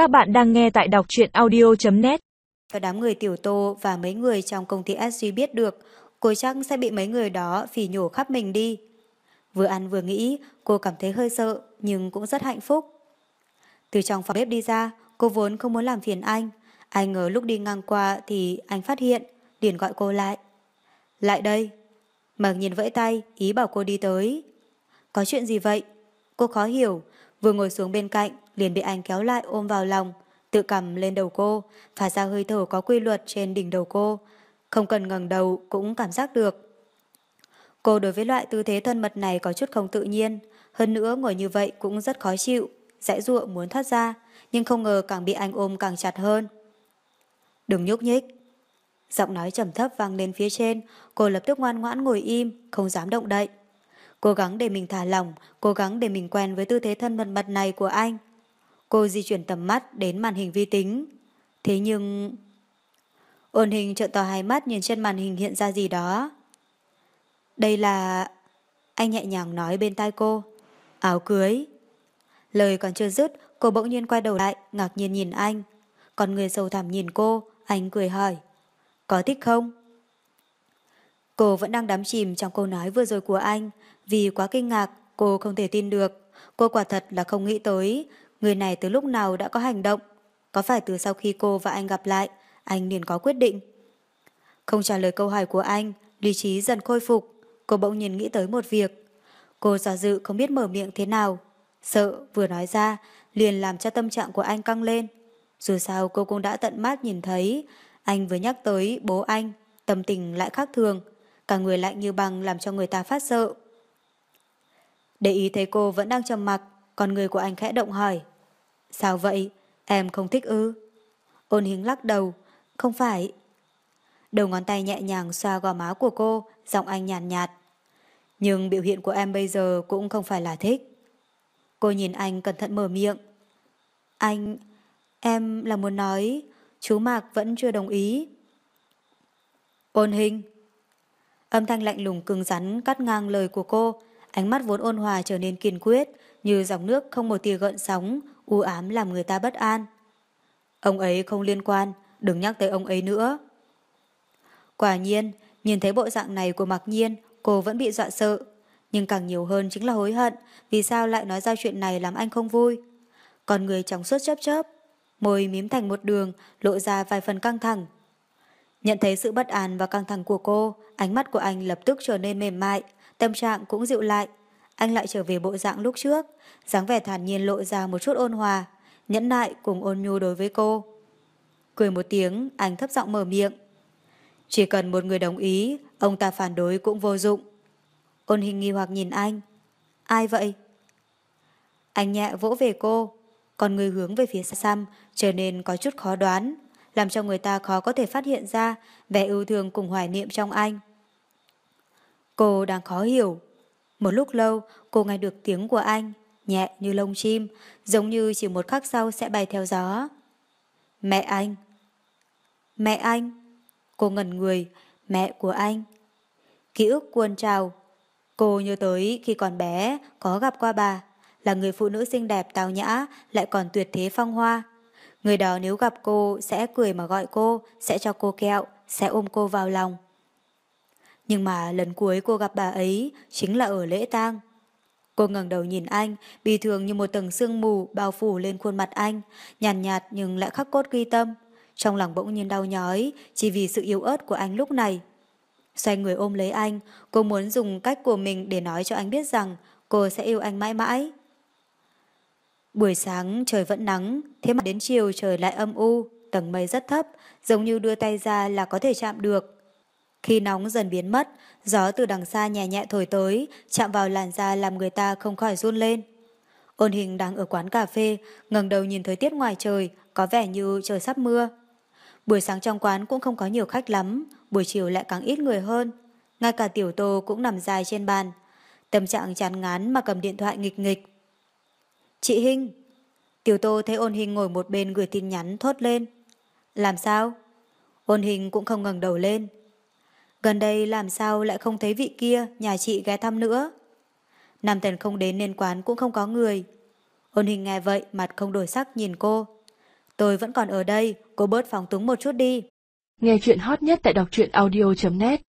Các bạn đang nghe tại đọc truyện audio.net và đám người tiểu tô và mấy người trong công ty SG biết được, cô chắc sẽ bị mấy người đó phỉ nhổ khắp mình đi. Vừa ăn vừa nghĩ, cô cảm thấy hơi sợ, nhưng cũng rất hạnh phúc. Từ trong phòng bếp đi ra, cô vốn không muốn làm phiền anh. Anh ngờ lúc đi ngang qua thì anh phát hiện, liền gọi cô lại. Lại đây. Mạc nhìn vẫy tay, ý bảo cô đi tới. Có chuyện gì vậy? Cô khó hiểu, vừa ngồi xuống bên cạnh, liền bị anh kéo lại ôm vào lòng, tự cầm lên đầu cô, phả ra hơi thở có quy luật trên đỉnh đầu cô. Không cần ngẩng đầu cũng cảm giác được. Cô đối với loại tư thế thân mật này có chút không tự nhiên, hơn nữa ngồi như vậy cũng rất khó chịu, dãy ruộng muốn thoát ra, nhưng không ngờ càng bị anh ôm càng chặt hơn. Đừng nhúc nhích. Giọng nói trầm thấp vang lên phía trên, cô lập tức ngoan ngoãn ngồi im, không dám động đậy. Cố gắng để mình thả lỏng, cố gắng để mình quen với tư thế thân mật mật này của anh. Cô di chuyển tầm mắt đến màn hình vi tính. Thế nhưng... Ôn hình trợn to hai mắt nhìn trên màn hình hiện ra gì đó. Đây là... Anh nhẹ nhàng nói bên tai cô. Áo cưới. Lời còn chưa dứt, cô bỗng nhiên quay đầu lại, ngạc nhiên nhìn anh. Còn người sâu thẳm nhìn cô, anh cười hỏi. Có thích không? Cô vẫn đang đắm chìm trong câu nói vừa rồi của anh. Vì quá kinh ngạc, cô không thể tin được. Cô quả thật là không nghĩ tới người này từ lúc nào đã có hành động. Có phải từ sau khi cô và anh gặp lại, anh liền có quyết định? Không trả lời câu hỏi của anh, lý trí dần khôi phục. Cô bỗng nhìn nghĩ tới một việc. Cô do dự không biết mở miệng thế nào. Sợ vừa nói ra, liền làm cho tâm trạng của anh căng lên. Dù sao cô cũng đã tận mắt nhìn thấy, anh vừa nhắc tới bố anh, tâm tình lại khác thường, cả người lạnh như băng làm cho người ta phát sợ. Để ý thấy cô vẫn đang trầm mặc, còn người của anh khẽ động hỏi. Sao vậy? Em không thích ư? Ôn hình lắc đầu. Không phải. Đầu ngón tay nhẹ nhàng xoa gò má của cô, giọng anh nhàn nhạt, nhạt. Nhưng biểu hiện của em bây giờ cũng không phải là thích. Cô nhìn anh cẩn thận mở miệng. Anh... Em là muốn nói... Chú Mạc vẫn chưa đồng ý. Ôn hình. Âm thanh lạnh lùng cứng rắn cắt ngang lời của cô, ánh mắt vốn ôn hòa trở nên kiên quyết, như dòng nước không một tia gợn sóng, u ám làm người ta bất an. Ông ấy không liên quan, đừng nhắc tới ông ấy nữa. Quả nhiên, nhìn thấy bộ dạng này của Mặc Nhiên, cô vẫn bị dọa sợ. Nhưng càng nhiều hơn chính là hối hận, vì sao lại nói ra chuyện này làm anh không vui. Còn người trong suốt chớp chớp, môi mím thành một đường, lộ ra vài phần căng thẳng. Nhận thấy sự bất an và căng thẳng của cô, ánh mắt của anh lập tức trở nên mềm mại, tâm trạng cũng dịu lại. Anh lại trở về bộ dạng lúc trước, dáng vẻ thản nhiên lộ ra một chút ôn hòa, nhẫn nại cùng ôn nhu đối với cô. Cười một tiếng, anh thấp giọng mở miệng. Chỉ cần một người đồng ý, ông ta phản đối cũng vô dụng. Ôn hình nghi hoặc nhìn anh. Ai vậy? Anh nhẹ vỗ về cô, còn người hướng về phía xa xăm trở nên có chút khó đoán, làm cho người ta khó có thể phát hiện ra vẻ ưu thương cùng hoài niệm trong anh. Cô đang khó hiểu. Một lúc lâu, cô nghe được tiếng của anh, nhẹ như lông chim, giống như chỉ một khắc sau sẽ bay theo gió. Mẹ anh! Mẹ anh! Cô ngẩn người, mẹ của anh. Ký ức cuồn trào. Cô nhớ tới khi còn bé có gặp qua bà, là người phụ nữ xinh đẹp tào nhã, lại còn tuyệt thế phong hoa. Người đó nếu gặp cô sẽ cười mà gọi cô, sẽ cho cô kẹo, sẽ ôm cô vào lòng. Nhưng mà lần cuối cô gặp bà ấy chính là ở lễ tang. Cô ngẩng đầu nhìn anh, bì thường như một tầng sương mù bao phủ lên khuôn mặt anh, nhàn nhạt, nhạt nhưng lại khắc cốt ghi tâm. Trong lòng bỗng nhiên đau nhói, chỉ vì sự yếu ớt của anh lúc này. Xoay người ôm lấy anh, cô muốn dùng cách của mình để nói cho anh biết rằng cô sẽ yêu anh mãi mãi. Buổi sáng trời vẫn nắng, thế mà đến chiều trời lại âm u, tầng mây rất thấp, giống như đưa tay ra là có thể chạm được. Khi nóng dần biến mất, gió từ đằng xa nhẹ nhẹ thổi tới, chạm vào làn da làm người ta không khỏi run lên. Ôn hình đang ở quán cà phê, ngẩng đầu nhìn thời tiết ngoài trời, có vẻ như trời sắp mưa. Buổi sáng trong quán cũng không có nhiều khách lắm, buổi chiều lại càng ít người hơn. Ngay cả tiểu tô cũng nằm dài trên bàn. Tâm trạng chán ngán mà cầm điện thoại nghịch nghịch. Chị Hinh! Tiểu tô thấy ôn hình ngồi một bên gửi tin nhắn thốt lên. Làm sao? Ôn hình cũng không ngẩng đầu lên. Gần đây làm sao lại không thấy vị kia nhà chị ghé thăm nữa. Nam Tần không đến nên quán cũng không có người. Ôn hình nghe vậy mặt không đổi sắc nhìn cô. tôi vẫn còn ở đây, cô bớt phóng túng một chút đi. Nghe chuyện hot nhất tại đọc truyện audio.net